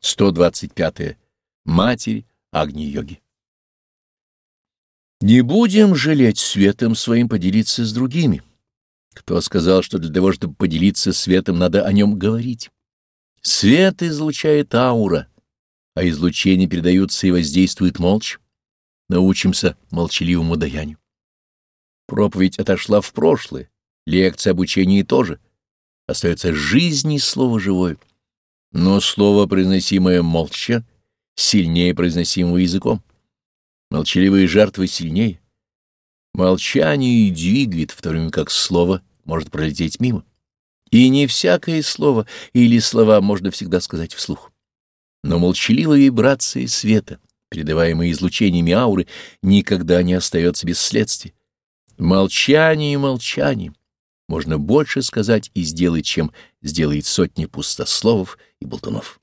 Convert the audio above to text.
125. -е. Матерь Агни-йоги. Не будем жалеть светом своим поделиться с другими. Кто сказал, что для того, чтобы поделиться светом, надо о нем говорить? Свет излучает аура, а излучения передаются и воздействуют молча. Научимся молчаливому даянию. Проповедь отошла в прошлое, лекция обучения тоже. Остается жизнь и слово живое. Но слово, произносимое молча, сильнее произносимого языком. Молчаливые жертвы сильнее. Молчание двигает, в то время как слово может пролететь мимо. И не всякое слово или слова можно всегда сказать вслух. Но молчаливые вибрации света, передаваемые излучениями ауры, никогда не остается без следствия. Молчание и молчание можно больше сказать и сделать, чем сделает сотни пустословов и болтунов.